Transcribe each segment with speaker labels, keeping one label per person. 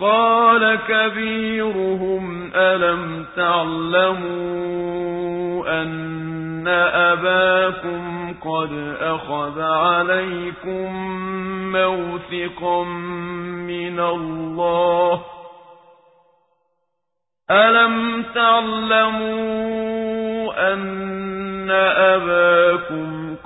Speaker 1: قال كبيرهم ألم تعلموا أن أباكم قد أخذ عليكم موثقا من الله ألم تعلموا أن أباكم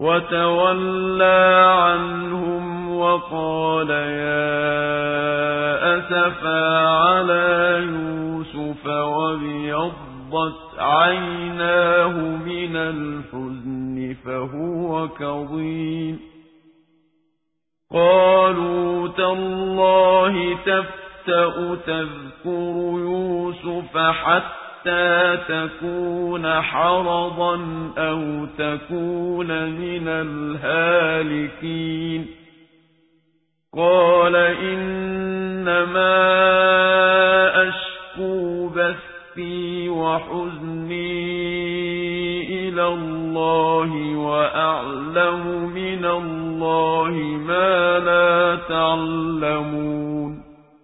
Speaker 1: وتولى عنهم وقال يا أسفا على يوسف وابيضت عيناه من الحزن فهو كظيم. قالوا تالله تفتأ تذكر يوسف حتى حتى تكون حرضا أو تكون من الهالكين قال إنما أشكو بثي وحزني إلى الله وأعلم من الله ما لا تعلمون